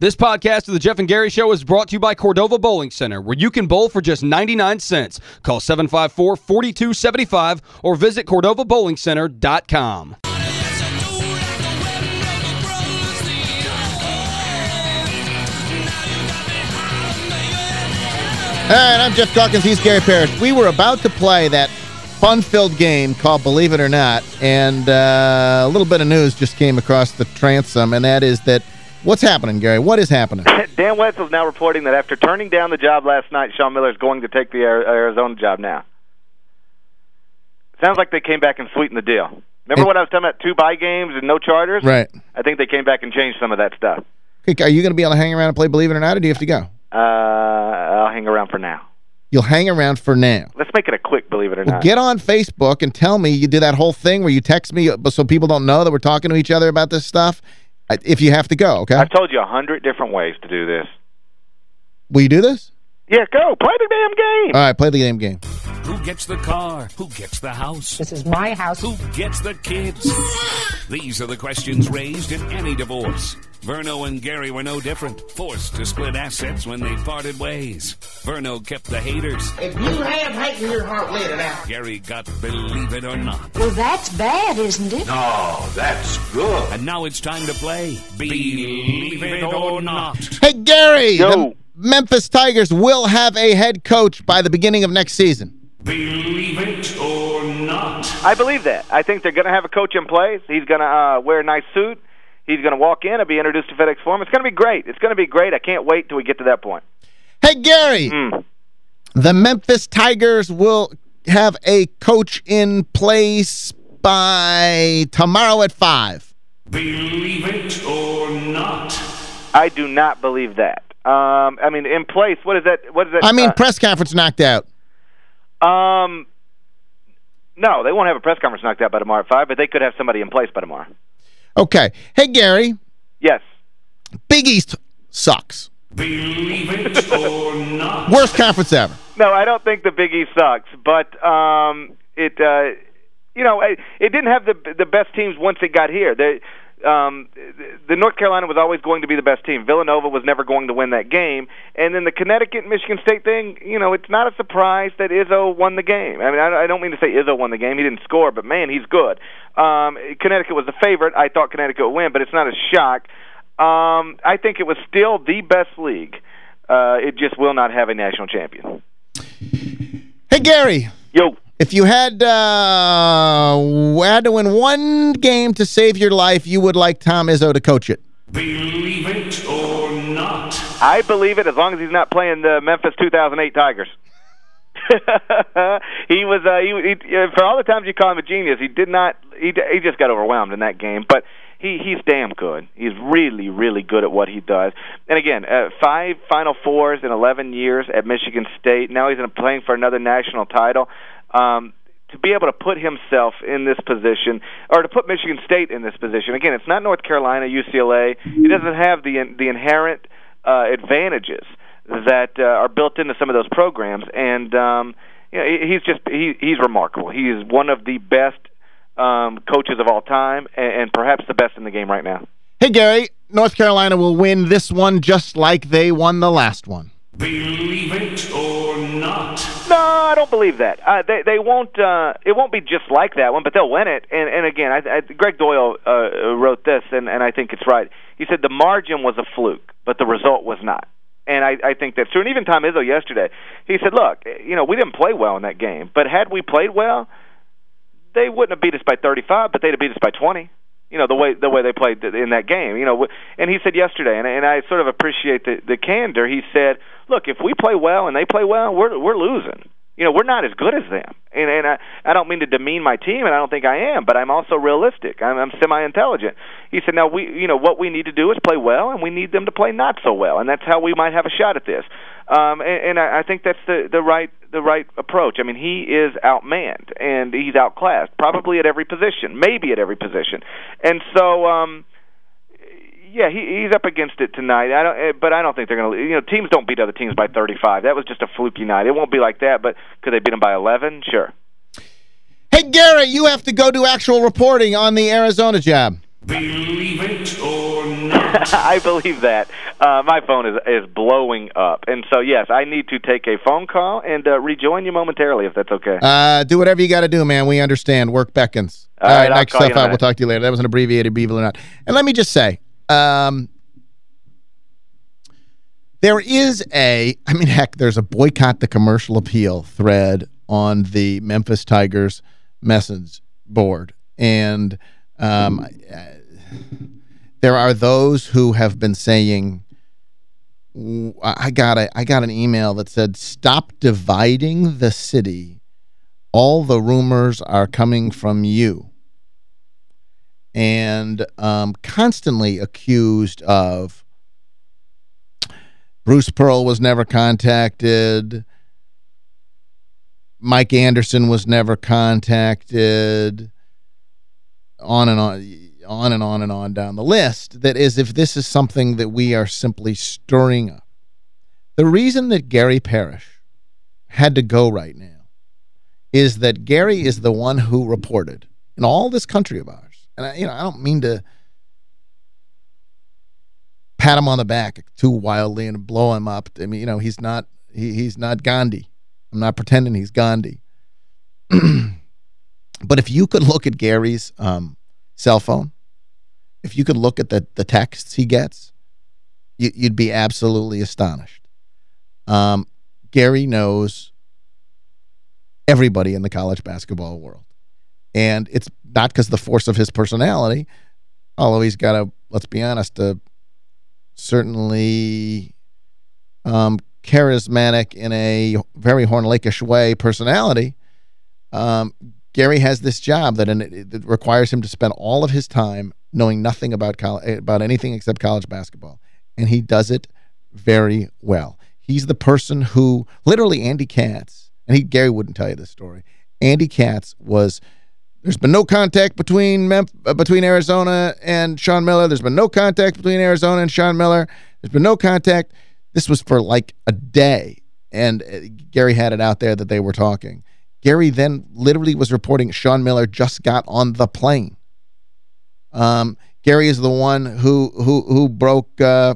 This podcast of the Geoff and Gary Show is brought to you by Cordova Bowling Center, where you can bowl for just 99 cents. Call 754-4275 or visit CordovaBowlingCenter.com. And I'm Geoff Calkins. He's Gary Parrish. We were about to play that fun-filled game called Believe It or Not, and uh, a little bit of news just came across the transom, and that is that what's happening, Gary? What is happening? Dan Wetzel is now reporting that after turning down the job last night, Sean Miller is going to take the Arizona job now. Sounds like they came back and sweetened the deal. Remember what I was talking about, two bye games and no charters? Right. I think they came back and changed some of that stuff. Okay, are you going to be able to hang around and play Believe It or Not, or do you have to go? Uh, I'll hang around for now. You'll hang around for now. Let's make it a quick, believe it or well, not. Get on Facebook and tell me you do that whole thing where you text me so people don't know that we're talking to each other about this stuff if you have to go, okay? I've told you a hundred different ways to do this. Will you do this? Yeah, go. Play the damn game. All right, play the damn game. Who gets the car? Who gets the house? This is my house. Who gets the kids? These are the questions raised in any divorce. Verno and Gary were no different, forced to split assets when they parted ways. Verno kept the haters. If you have hate in your heart, let it out. Gary got Believe It or Not. Well, that's bad, isn't it? No, that's good. And now it's time to play Believe It or Not. Hey, Gary! Yo. The Memphis Tigers will have a head coach by the beginning of next season. Believe it or not. I believe that. I think they're going to have a coach in place. He's going to uh, wear a nice suit. He's going to walk in and be introduced to FedEx Forum. It's going to be great. It's going to be great. I can't wait till we get to that point. Hey, Gary! Mm. The Memphis Tigers will have a coach in place by tomorrow at 5. Believe it or not. I do not believe that. Um, I mean, in place, what is that? What is that? I mean, uh, press conference knocked out. Um, no, they won't have a press conference knocked out by tomorrow at 5, but they could have somebody in place by tomorrow. Okay. Hey, Gary, Yes. Big East sucks. Believe it or not. Worst conference ever. No, I don't think the Big East sucks, but um, it, uh, you know, it, it didn't have the the best teams once it got here. The um, the North Carolina was always going to be the best team. Villanova was never going to win that game, and then the Connecticut Michigan State thing. You know, it's not a surprise that Izzo won the game. I mean, I, don't mean to say Izzo won the game; he didn't score, but man, he's good. Um, Connecticut was the favorite. I thought Connecticut would win, but it's not a shock. Um, I think it was still the best league. Uh, it just will not have a national champion. Hey, Gary, Yo. If you had, uh, had to win one game to save your life, you would like Tom Izzo to coach it. Believe it or not. I believe it as long as he's not playing the Memphis 2008 Tigers. he was uh, he, he uh, for all the times you call him a genius, he did not he he just got overwhelmed in that game, but he he's damn good. He's really really good at what he does. And again, uh, five Final Fours in 11 years at Michigan State. Now he's in playing for another national title. Um to be able to put himself in this position, or to put Michigan State in this position. Again, it's not North Carolina, UCLA. He doesn't have the the inherent uh, advantages that uh, are built into some of those programs, and um, you know, he- he's just he, he's remarkable. He is one of the best um, coaches of all time, and, and perhaps the best in the game right now. Hey, Gary, North Carolina will win this one just like they won the last one. Believe it or not. No, I don't believe that. Uh, they they won't. Uh, it won't be just like that one, but they'll win it. And and again, I, I, Gregg Doyel uh, wrote this, and and I think it's right. He said the margin was a fluke, but the result was not. And I, I think that's true. And even Tom Izzo yesterday, he said, "Look, you know, we didn't play well in that game, but had we played well, they wouldn't have beat us by 35, but they'd have beat us by 20." You know the way the way they played in that game. You know, and he said yesterday, and and I sort of appreciate the the candor. He said, "Look, if we play well and they play well, we're we're losing." You know we're not as good as them. And and I I don't mean to demean my team and I don't think I am but I'm also realistic. I'm, I'm semi intelligent he said now we you know what we need to do is play well and we need them to play not so well and that's how we might have a shot at this. Um and, and I, I think that's the the right the right approach. I mean he is outmanned and he's outclassed probably at every position maybe at every position. And so um yeah, he, he's up against it tonight. I don't, eh, but I don't think they're going to. You know, teams don't beat other teams by 35. That was just a fluky night. It won't be like that. But could they beat them by 11? Sure. Hey, Gary, you have to go do actual reporting on the Arizona job. Believe it or not. I believe that. Uh, my phone is is blowing up, and so yes, I need to take a phone call and uh, rejoin you momentarily if that's okay. Uh, do whatever you got to do, man. We understand. Work beckons. All right, I'll knock call you yourself in a out. We'll talk to you later. That was an abbreviated Beevil or not. And let me just say, um, there is a, I mean, heck, there's a boycott the commercial appeal thread on the Memphis Tigers message board. And um, there are those who have been saying, I got a I got an email that said stop dividing the city. All the rumors are coming from you. And um, constantly accused of Bruce Pearl was never contacted. Mike Anderson was never contacted. On and on on and on and on down the list that is if this is something that we are simply stirring up. The reason that Gary Parrish had to go right now is that Gary is the one who reported in all this country of ours. And I, you know, I don't mean to pat him on the back too wildly and blow him up. I mean, you know, he's not he, he's not Gandhi. I'm not pretending he's Gandhi. but if you could look at Gary's um, cell phone, if you could look at the, the texts he gets, you, you'd be absolutely astonished. Um, Gary knows everybody in the college basketball world. And it's not because the force of his personality, although he's got a, let's be honest, a certainly um, charismatic in a very Horn Lake-ish way personality. Um, Gary has this job that, in, that requires him to spend all of his time knowing nothing about college, about anything except college basketball, and he does it very well. He's the person who literally Andy Katz, and he Gary wouldn't tell you this story. Andy Katz was there's been no contact between Memf uh, between Arizona and Sean Miller. There's been no contact between Arizona and Sean Miller. There's been no contact. This was for like a day, and uh, Gary had it out there that they were talking. Gary then literally was reporting Sean Miller just got on the plane. Um, Gary is the one who who who broke uh,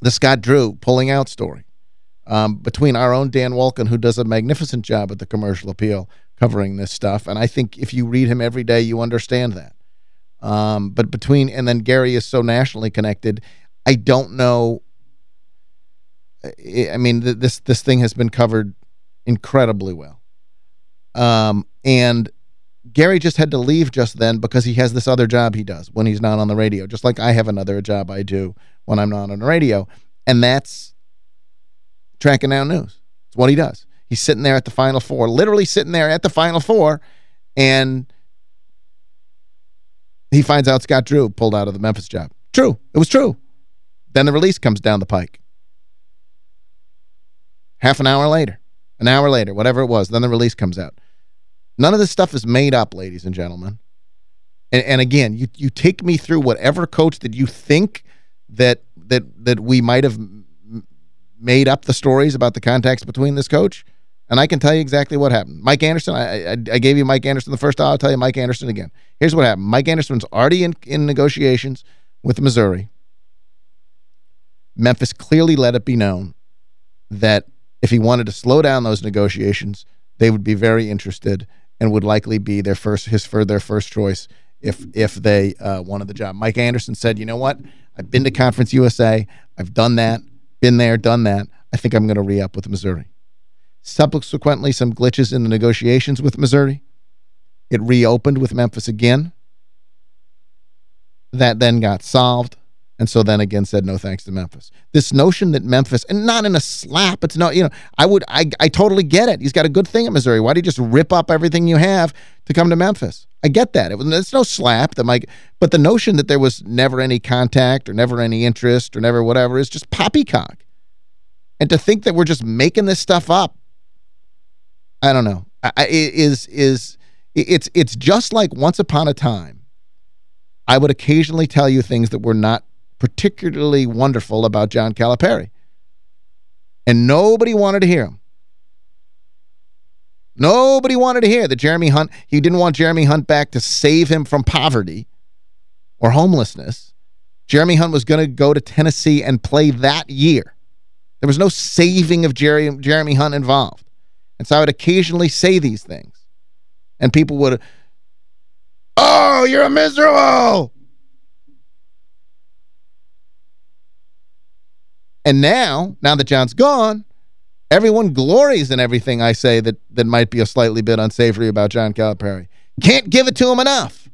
the Scott Drew pulling out story. Um, between our own Dan Wolken, who does a magnificent job at the commercial appeal covering this stuff, and I think if you read him every day, you understand that. Um, but between and then Gary is so nationally connected, I don't know. I mean, this this thing has been covered incredibly well. Um, and Gary just had to leave just then because he has this other job he does when he's not on the radio, just like I have another job I do when I'm not on the radio, and that's tracking down news. It's what he does. He's sitting there at the Final Four, literally sitting there at the Final Four, and he finds out Scott Drew pulled out of the Memphis job. True. It was true. Then the release comes down the pike. Half an hour later, an hour later, whatever it was, then the release comes out. None of this stuff is made up, ladies and gentlemen. And, and again, you you take me through whatever coach that you think that that that we might have made up the stories about the contacts between this coach, and I can tell you exactly what happened. Mike Anderson, I, I, I gave you Mike Anderson the first time. I'll tell you Mike Anderson again. Here's what happened. Mike Anderson's already in, in negotiations with Missouri. Memphis clearly let it be known that if he wanted to slow down those negotiations, they would be very interested and would likely be their first his for their first choice if if they uh, wanted the job. Mike Anderson said, "You know what? I've been to Conference USA. I've done that, been there, done that. I think I'm going to re-up with Missouri." Subsequently, some glitches in the negotiations with Missouri. It reopened with Memphis again. That then got solved. And so then again said no thanks to Memphis. This notion that Memphis, and not in a slap, it's not, you know, I would, I, I totally get it. He's got a good thing at Missouri. Why do you just rip up everything you have to come to Memphis? I get that. It was, it's no slap. That Mike, but the notion that there was never any contact or never any interest or never whatever is just poppycock. And to think that we're just making this stuff up, I don't know, I, is, is, it's, it's just like once upon a time, I would occasionally tell you things that were not particularly wonderful about John Calipari. And nobody wanted to hear him. Nobody wanted to hear that Jeremy Hunt, he didn't want Jeremy Hunt back to save him from poverty. or homelessness. Jeremy Hunt was going to go to Tennessee and play that year. There was no saving of Jerry, Jeremy Hunt involved. And so I would occasionally say these things. And people would, oh, you're a miserable. And now, now that John's gone, everyone glories in everything I say that, that might be a slightly bit unsavory about John Calipari. Can't give it to him enough.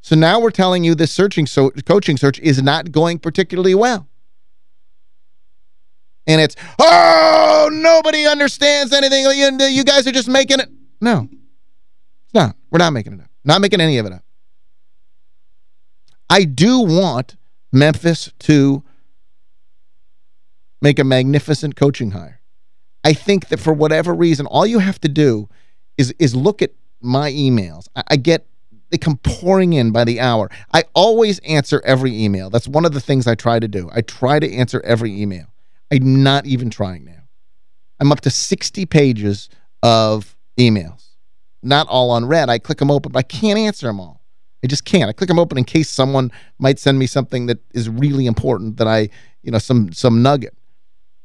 So now we're telling you this searching so coaching search is not going particularly well. And it's, oh, nobody understands anything. You, guys are just making it. No, it's not. We're not making it up. Not making any of it up. I do want Memphis to make a magnificent coaching hire. I think that for whatever reason, all you have to do is is look at my emails. I, I get they come pouring in by the hour. I always answer every email. That's one of the things I try to do. I try to answer every email. I'm not even trying now. I'm up to 60 pages of emails. Not all unread. I click them open, but I can't answer them all. I just can't. I click them open in case someone might send me something that is really important that I, you know, some some nugget.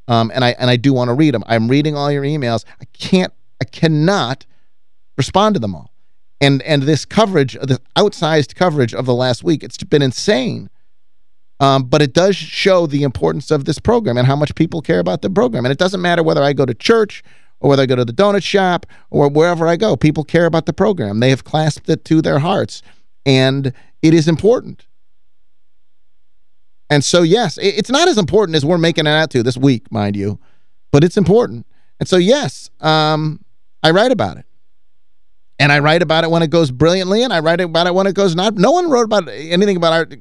Um, and I and I do want to read them. I'm reading all your emails. I can't, I cannot respond to them all. And and this coverage, the outsized coverage of the last week, it's been insane. Um, but it does show the importance of this program and how much people care about the program. And it doesn't matter whether I go to church or whether I go to the donut shop or wherever I go. People care about the program. They have clasped it to their hearts. And it is important. And so, yes, it's not as important as we're making it out to this week, mind you, but it's important. And so, yes, um, I write about it. And I write about it when it goes brilliantly, and I write about it when it goes not. No one wrote about anything about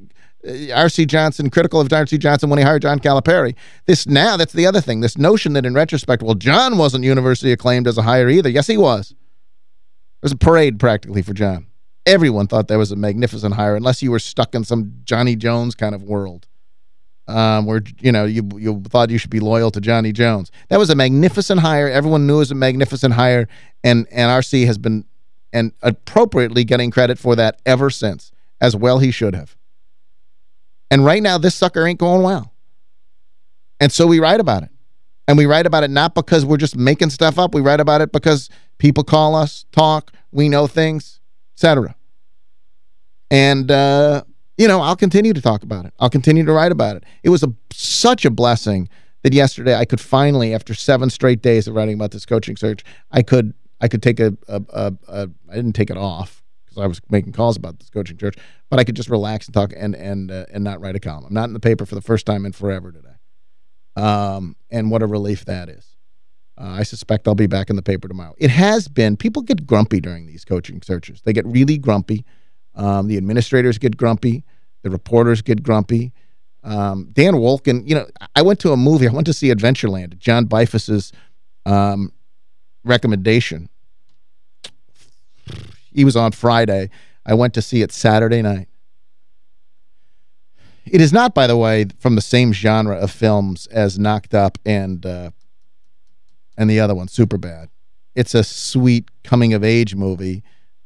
R.C. Uh, Johnson, critical of R.C. Johnson when he hired John Calipari. This now, that's the other thing, this notion that in retrospect, well, John wasn't university acclaimed as a hire either. Yes, he was. There was a parade practically for John. Everyone thought that was a magnificent hire, unless you were stuck in some Johnny Jones kind of world um, where, you know, you, you thought you should be loyal to Johnny Jones. That was a magnificent hire. Everyone knew it was a magnificent hire, and, and RC has been and appropriately getting credit for that ever since, as well he should have. And right now, this sucker ain't going well. And so we write about it. And we write about it not because we're just making stuff up. We write about it because people call us, talk, we know things, etc. And, uh, you know, I'll continue to talk about it. I'll continue to write about it. It was a such a blessing that yesterday I could finally, after seven straight days of writing about this coaching search, I could I could take a, a, a, a I didn't take it off because I was making calls about this coaching church, but I could just relax and talk and and uh, and not write a column. I'm not in the paper for the first time in forever today. Um, and what a relief that is. Uh, I suspect I'll be back in the paper tomorrow. It has been, people get grumpy during these coaching searches. They get really grumpy. Um, the administrators get grumpy. The reporters get grumpy. Um, Dan Wolken, you know, I went to a movie. I went to see Adventureland, John Beifuss's um, recommendation he was on Friday. I went to see it Saturday night. It is not, by the way, from the same genre of films as Knocked Up and uh, and the other one, Superbad. It's a sweet coming-of-age movie.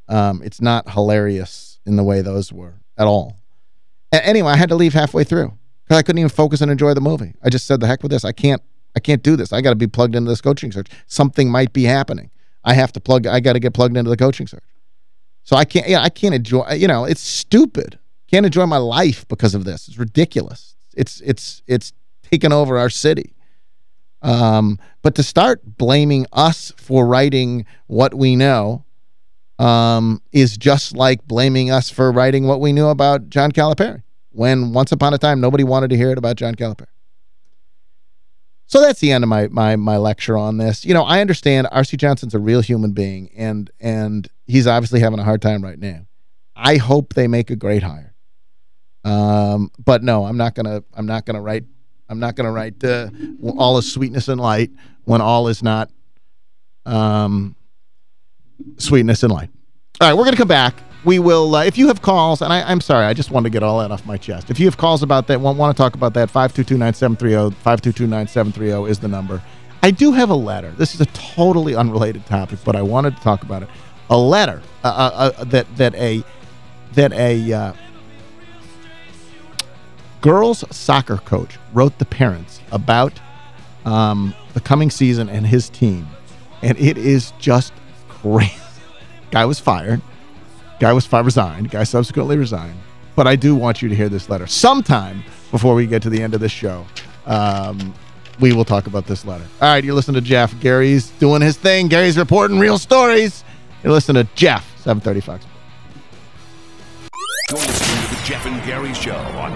Um, it's not hilarious in the way those were at all. Anyway, I had to leave halfway through because I couldn't even focus and enjoy the movie. I just said, the heck with this. I can't I can't do this. I got to be plugged into this coaching search. Something might be happening. I have to plug I got to get plugged into the coaching search. So I can't, yeah, I can't enjoy, you know, it's stupid. Can't enjoy my life because of this. It's ridiculous. It's, it's, it's taken over our city. Um, but to start blaming us for writing what we know um, is just like blaming us for writing what we knew about John Calipari, when once upon a time nobody wanted to hear it about John Calipari. So that's the end of my my my lecture on this. You know, I understand R.C. Johnson's a real human being, and and he's obviously having a hard time right now. I hope they make a great hire. Um, but no, I'm not gonna I'm not gonna write I'm not gonna write uh, all is sweetness and light when all is not um, sweetness and light. All right, we're gonna come back we will, uh, if you have calls, and I, am sorry, I just wanted to get all that off my chest. If you have calls about that, want, want to talk about that, 522-9730, 522-9730 is the number. I do have a letter. This is a totally unrelated topic, but I wanted to talk about it. A letter uh, uh, uh that that a that a uh, girls soccer coach wrote the parents about um, the coming season and his team. And it is just crazy. Guy was fired. Guy was fired, resigned. Guy subsequently resigned. But I do want you to hear this letter. Sometime before we get to the end of this show, um, we will talk about this letter. All right, you're listening to Geoff. Gary's doing his thing. Gary's reporting real stories. You're listening to Geoff, 730 Fox. You're listening to the Geoff and Gary Show on